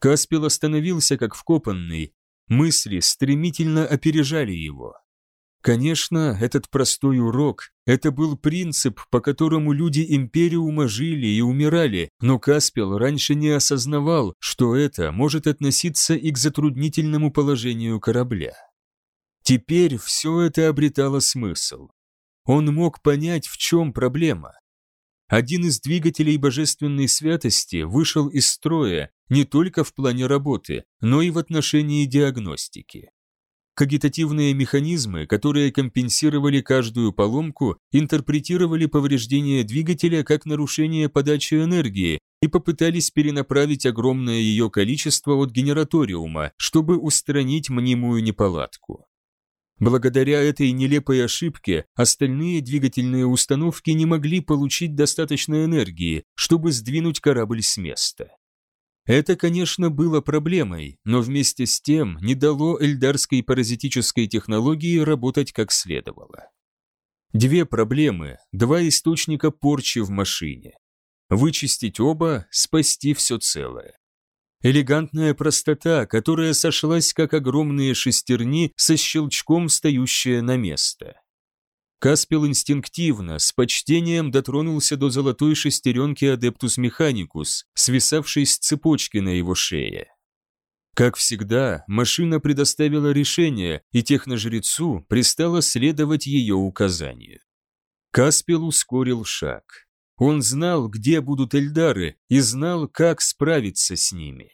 Каспел остановился как вкопанный, мысли стремительно опережали его. Конечно, этот простой урок – это был принцип, по которому люди Империума жили и умирали, но Каспел раньше не осознавал, что это может относиться и к затруднительному положению корабля. Теперь все это обретало смысл. Он мог понять, в чем проблема. Один из двигателей божественной святости вышел из строя не только в плане работы, но и в отношении диагностики. Кагитативные механизмы, которые компенсировали каждую поломку, интерпретировали повреждение двигателя как нарушение подачи энергии и попытались перенаправить огромное ее количество от генераториума, чтобы устранить мнимую неполадку. Благодаря этой нелепой ошибке остальные двигательные установки не могли получить достаточно энергии, чтобы сдвинуть корабль с места. Это, конечно, было проблемой, но вместе с тем не дало эльдарской паразитической технологии работать как следовало. Две проблемы, два источника порчи в машине. Вычистить оба, спасти все целое. Элегантная простота, которая сошлась как огромные шестерни со щелчком встающая на место. Каспел инстинктивно, с почтением дотронулся до золотой шестеренки Адептус Механикус, свисавшей с цепочки на его шее. Как всегда, машина предоставила решение, и техножрецу пристало следовать ее указанию. Каспел ускорил шаг. Он знал, где будут Эльдары, и знал, как справиться с ними.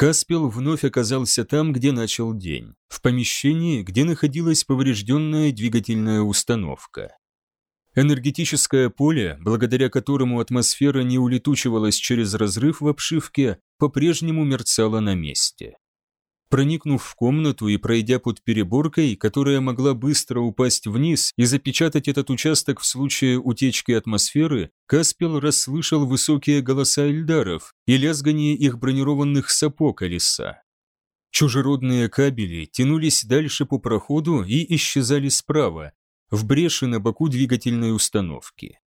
Каспел вновь оказался там, где начал день, в помещении, где находилась поврежденная двигательная установка. Энергетическое поле, благодаря которому атмосфера не улетучивалась через разрыв в обшивке, по-прежнему мерцало на месте. Проникнув в комнату и пройдя под переборкой, которая могла быстро упасть вниз и запечатать этот участок в случае утечки атмосферы, Каспел расслышал высокие голоса эльдаров и лязгание их бронированных сапог колеса. Чужеродные кабели тянулись дальше по проходу и исчезали справа, в бреши на боку двигательной установки.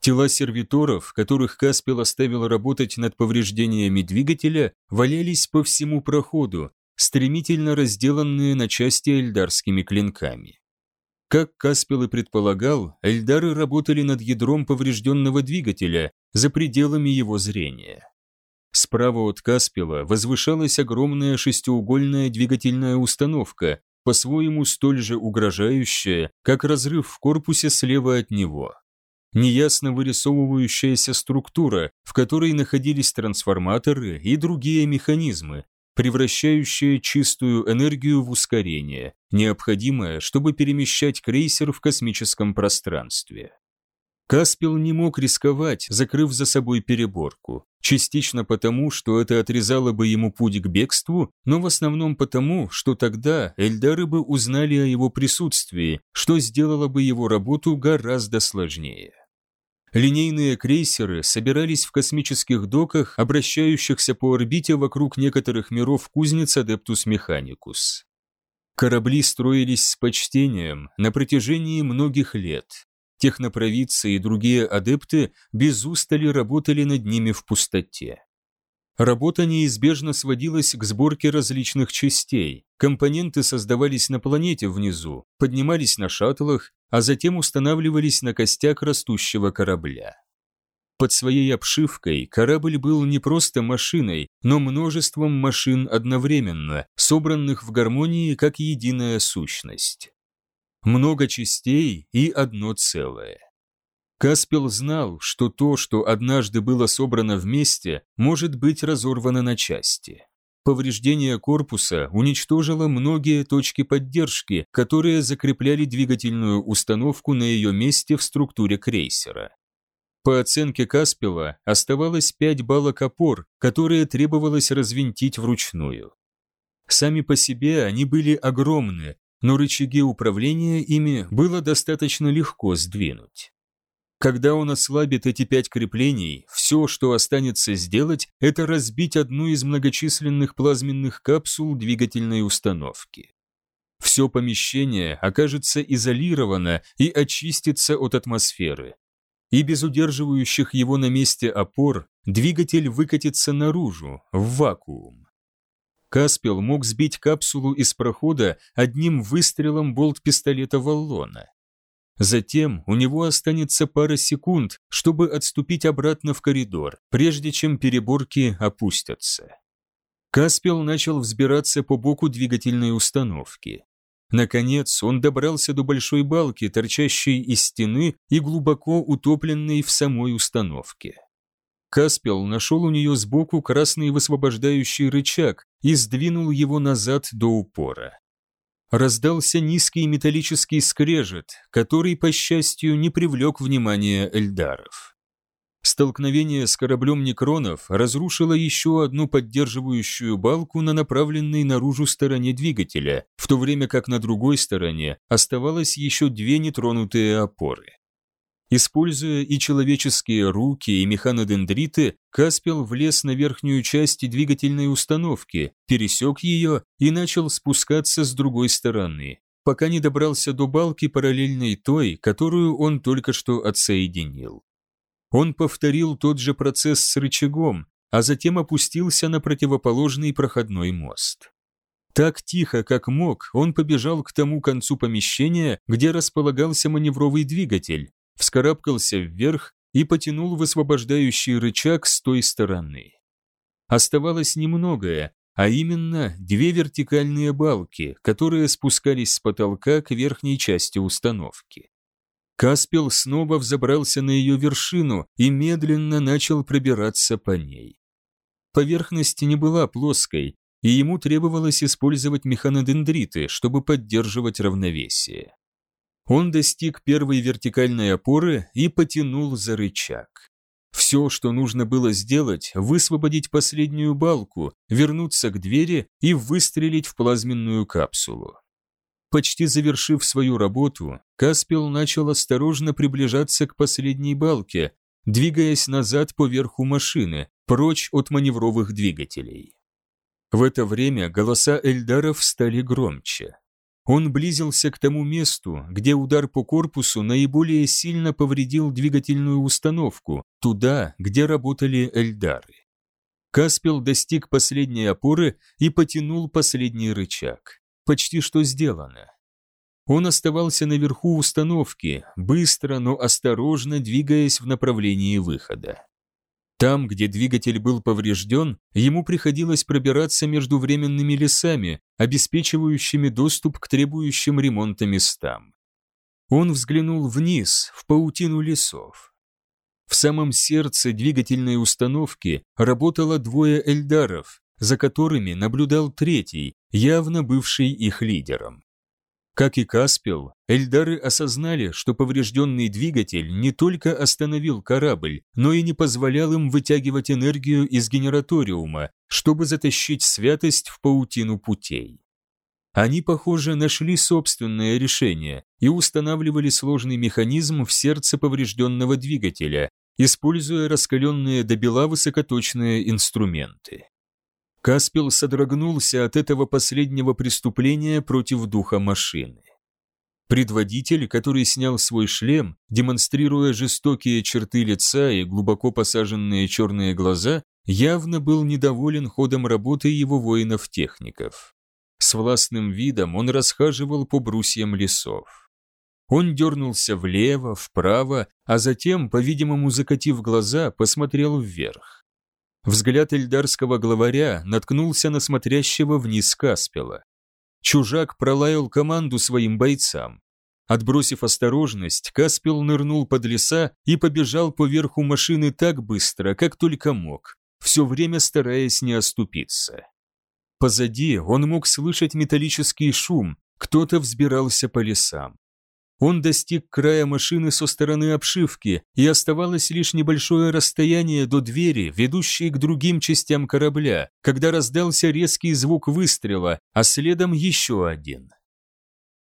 Тела сервиторов, которых Каспел оставил работать над повреждениями двигателя, валялись по всему проходу, стремительно разделанные на части эльдарскими клинками. Как Каспел и предполагал, эльдары работали над ядром поврежденного двигателя за пределами его зрения. Справа от Каспела возвышалась огромная шестиугольная двигательная установка, по-своему столь же угрожающая, как разрыв в корпусе слева от него. Неясно вырисовывающаяся структура, в которой находились трансформаторы и другие механизмы, превращающее чистую энергию в ускорение, необходимое, чтобы перемещать крейсер в космическом пространстве. Каспел не мог рисковать, закрыв за собой переборку, частично потому, что это отрезало бы ему путь к бегству, но в основном потому, что тогда Эльдары бы узнали о его присутствии, что сделало бы его работу гораздо сложнее. Линейные крейсеры собирались в космических доках, обращающихся по орбите вокруг некоторых миров кузнец Адептус Механикус. Корабли строились с почтением на протяжении многих лет. Технопровидцы и другие адепты без устали работали над ними в пустоте. Работа неизбежно сводилась к сборке различных частей. Компоненты создавались на планете внизу, поднимались на шаттлах, а затем устанавливались на костяк растущего корабля. Под своей обшивкой корабль был не просто машиной, но множеством машин одновременно, собранных в гармонии как единая сущность. Много частей и одно целое. Каспел знал, что то, что однажды было собрано вместе, может быть разорвано на части. Повреждение корпуса уничтожило многие точки поддержки, которые закрепляли двигательную установку на ее месте в структуре крейсера. По оценке Каспела, оставалось 5 балок опор, которые требовалось развинтить вручную. Сами по себе они были огромны, но рычаги управления ими было достаточно легко сдвинуть. Когда он ослабит эти пять креплений, все, что останется сделать, это разбить одну из многочисленных плазменных капсул двигательной установки. Все помещение окажется изолировано и очистится от атмосферы. И без удерживающих его на месте опор двигатель выкатится наружу, в вакуум. Каспел мог сбить капсулу из прохода одним выстрелом болт-пистолета Валлона. Затем у него останется пара секунд, чтобы отступить обратно в коридор, прежде чем переборки опустятся. Каспел начал взбираться по боку двигательной установки. Наконец он добрался до большой балки, торчащей из стены и глубоко утопленной в самой установке. Каспел нашел у нее сбоку красный высвобождающий рычаг и сдвинул его назад до упора. Раздался низкий металлический скрежет, который, по счастью, не привлек внимания эльдаров. Столкновение с кораблем Некронов разрушило еще одну поддерживающую балку на направленной наружу стороне двигателя, в то время как на другой стороне оставалось еще две нетронутые опоры. Используя и человеческие руки, и механодендриты, Каспел влез на верхнюю часть двигательной установки, пересек ее и начал спускаться с другой стороны, пока не добрался до балки, параллельной той, которую он только что отсоединил. Он повторил тот же процесс с рычагом, а затем опустился на противоположный проходной мост. Так тихо, как мог, он побежал к тому концу помещения, где располагался маневровый двигатель, вскарабкался вверх и потянул высвобождающий рычаг с той стороны. Оставалось немногое, а именно две вертикальные балки, которые спускались с потолка к верхней части установки. Каспел снова взобрался на ее вершину и медленно начал пробираться по ней. Поверхность не была плоской, и ему требовалось использовать механодендриты, чтобы поддерживать равновесие. Он достиг первой вертикальной опоры и потянул за рычаг. Все, что нужно было сделать, высвободить последнюю балку, вернуться к двери и выстрелить в плазменную капсулу. Почти завершив свою работу, Каспел начал осторожно приближаться к последней балке, двигаясь назад по верху машины, прочь от маневровых двигателей. В это время голоса Эльдаров стали громче. Он близился к тому месту, где удар по корпусу наиболее сильно повредил двигательную установку, туда, где работали Эльдары. Каспел достиг последней опоры и потянул последний рычаг почти что сделано. Он оставался наверху установки, быстро, но осторожно двигаясь в направлении выхода. Там, где двигатель был поврежден, ему приходилось пробираться между временными лесами, обеспечивающими доступ к требующим ремонта местам. Он взглянул вниз, в паутину лесов. В самом сердце двигательной установки работало двое эльдаров, за которыми наблюдал третий, явно бывший их лидером. Как и Каспел, Эльдары осознали, что поврежденный двигатель не только остановил корабль, но и не позволял им вытягивать энергию из генераториума, чтобы затащить святость в паутину путей. Они, похоже, нашли собственное решение и устанавливали сложный механизм в сердце поврежденного двигателя, используя раскаленные до бела высокоточные инструменты. Каспел содрогнулся от этого последнего преступления против духа машины. Предводитель, который снял свой шлем, демонстрируя жестокие черты лица и глубоко посаженные черные глаза, явно был недоволен ходом работы его воинов-техников. С властным видом он расхаживал по брусьям лесов. Он дернулся влево, вправо, а затем, по-видимому, закатив глаза, посмотрел вверх. Взгляд эльдарского главаря наткнулся на смотрящего вниз Каспела. Чужак пролаял команду своим бойцам. Отбросив осторожность, Каспел нырнул под леса и побежал по верху машины так быстро, как только мог, все время стараясь не оступиться. Позади он мог слышать металлический шум, кто-то взбирался по лесам. Он достиг края машины со стороны обшивки, и оставалось лишь небольшое расстояние до двери, ведущей к другим частям корабля, когда раздался резкий звук выстрела, а следом еще один.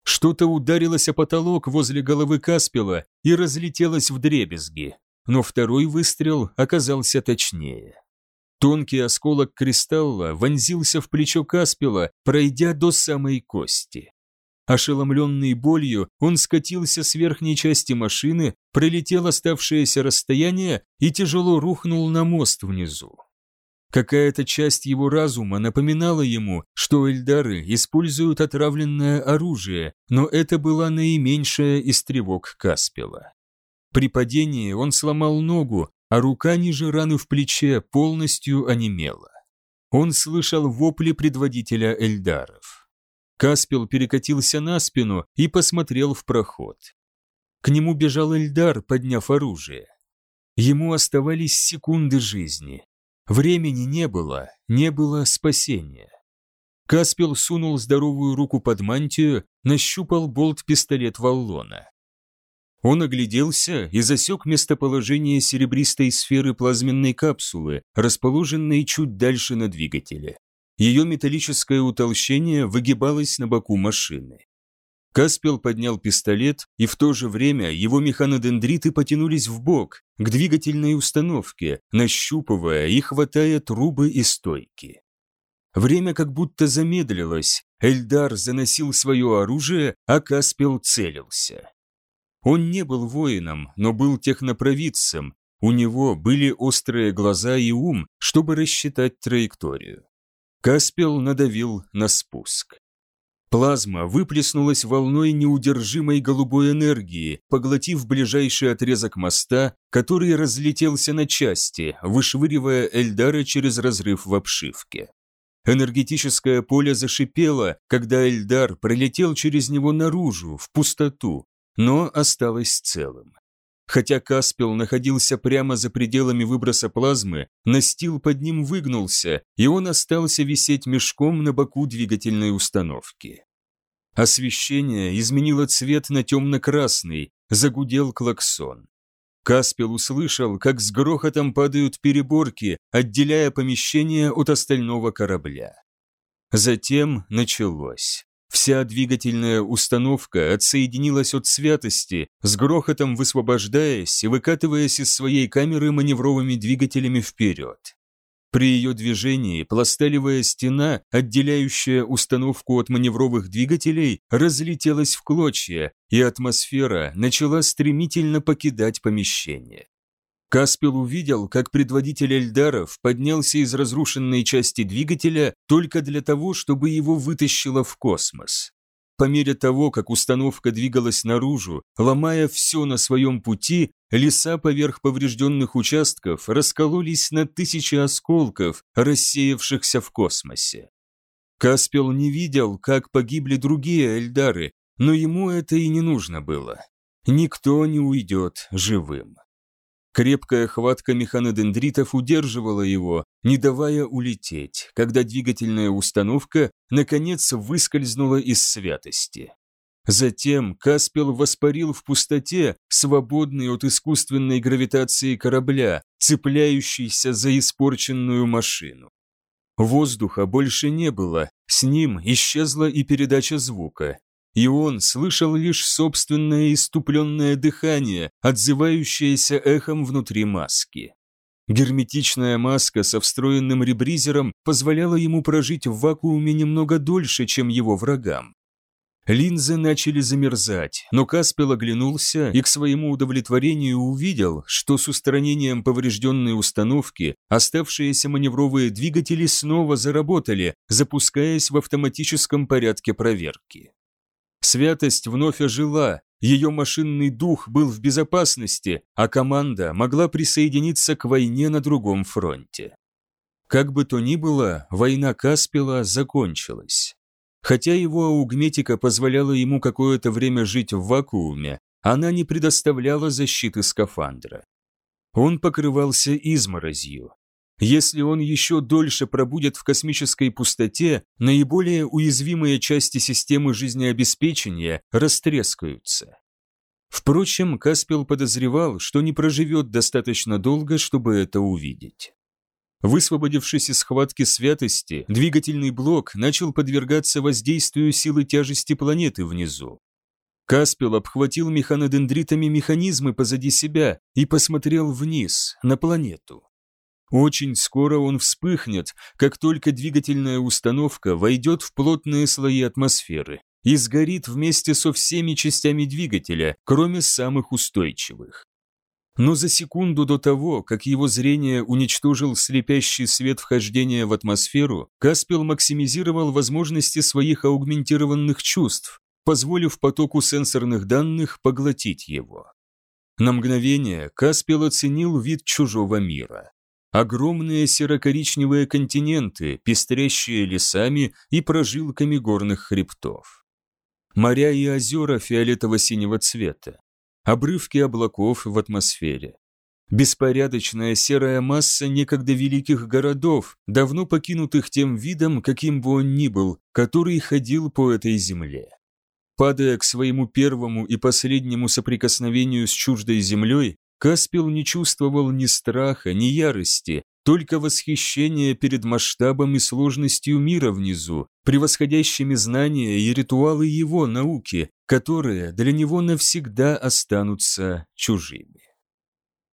Что-то ударилось о потолок возле головы Каспела и разлетелось в дребезги, но второй выстрел оказался точнее. Тонкий осколок кристалла вонзился в плечо Каспела, пройдя до самой кости. Ошеломленный болью, он скатился с верхней части машины, пролетел оставшееся расстояние и тяжело рухнул на мост внизу. Какая-то часть его разума напоминала ему, что эльдары используют отравленное оружие, но это была наименьшая из тревог Каспела. При падении он сломал ногу, а рука ниже раны в плече полностью онемела. Он слышал вопли предводителя эльдаров. Каспел перекатился на спину и посмотрел в проход. К нему бежал Эльдар, подняв оружие. Ему оставались секунды жизни. Времени не было, не было спасения. Каспел сунул здоровую руку под мантию, нащупал болт-пистолет Валлона. Он огляделся и засек местоположение серебристой сферы плазменной капсулы, расположенной чуть дальше на двигателе. Ее металлическое утолщение выгибалось на боку машины. Каспел поднял пистолет, и в то же время его механодендриты потянулись в бок к двигательной установке, нащупывая и хватая трубы и стойки. Время как будто замедлилось, Эльдар заносил свое оружие, а Каспел целился. Он не был воином, но был технопровидцем, у него были острые глаза и ум, чтобы рассчитать траекторию. Каспел надавил на спуск. Плазма выплеснулась волной неудержимой голубой энергии, поглотив ближайший отрезок моста, который разлетелся на части, вышвыривая Эльдара через разрыв в обшивке. Энергетическое поле зашипело, когда Эльдар пролетел через него наружу, в пустоту, но осталось целым. Хотя Каспел находился прямо за пределами выброса плазмы, настил под ним выгнулся, и он остался висеть мешком на боку двигательной установки. Освещение изменило цвет на темно-красный, загудел клаксон. Каспел услышал, как с грохотом падают переборки, отделяя помещение от остального корабля. Затем началось. Вся двигательная установка отсоединилась от святости, с грохотом высвобождаясь и выкатываясь из своей камеры маневровыми двигателями вперед. При ее движении пласталевая стена, отделяющая установку от маневровых двигателей, разлетелась в клочья, и атмосфера начала стремительно покидать помещение. Каспел увидел, как предводитель Эльдаров поднялся из разрушенной части двигателя только для того, чтобы его вытащило в космос. По мере того, как установка двигалась наружу, ломая все на своем пути, леса поверх поврежденных участков раскололись на тысячи осколков, рассеявшихся в космосе. Каспел не видел, как погибли другие Эльдары, но ему это и не нужно было. Никто не уйдет живым. Крепкая хватка механодендритов удерживала его, не давая улететь, когда двигательная установка наконец выскользнула из святости. Затем Каспел воспарил в пустоте, свободный от искусственной гравитации корабля, цепляющийся за испорченную машину. Воздуха больше не было, с ним исчезла и передача звука, и он слышал лишь собственное иступленное дыхание, отзывающееся эхом внутри маски. Герметичная маска со встроенным ребризером позволяла ему прожить в вакууме немного дольше, чем его врагам. Линзы начали замерзать, но Каспел оглянулся и к своему удовлетворению увидел, что с устранением поврежденной установки оставшиеся маневровые двигатели снова заработали, запускаясь в автоматическом порядке проверки. Святость вновь ожила, ее машинный дух был в безопасности, а команда могла присоединиться к войне на другом фронте. Как бы то ни было, война Каспила закончилась. Хотя его аугметика позволяла ему какое-то время жить в вакууме, она не предоставляла защиты скафандра. Он покрывался изморозью, если он еще дольше пробудет в космической пустоте, наиболее уязвимые части системы жизнеобеспечения растрескаются. Впрочем, Каспел подозревал, что не проживет достаточно долго, чтобы это увидеть. Высвободившись из схватки святости, двигательный блок начал подвергаться воздействию силы тяжести планеты внизу. Каспел обхватил механодендритами механизмы позади себя и посмотрел вниз, на планету. Очень скоро он вспыхнет, как только двигательная установка войдет в плотные слои атмосферы и сгорит вместе со всеми частями двигателя, кроме самых устойчивых. Но за секунду до того, как его зрение уничтожил слепящий свет вхождения в атмосферу, Каспел максимизировал возможности своих аугментированных чувств, позволив потоку сенсорных данных поглотить его. На мгновение Каспел оценил вид чужого мира. Огромные серо-коричневые континенты, пестрящие лесами и прожилками горных хребтов. Моря и озера фиолетово-синего цвета, обрывки облаков в атмосфере. Беспорядочная серая масса некогда великих городов, давно покинутых тем видом, каким бы он ни был, который ходил по этой земле. Падая к своему первому и последнему соприкосновению с чуждой землей, Каспел не чувствовал ни страха, ни ярости, только восхищение перед масштабом и сложностью мира внизу, превосходящими знания и ритуалы его науки, которые для него навсегда останутся чужими.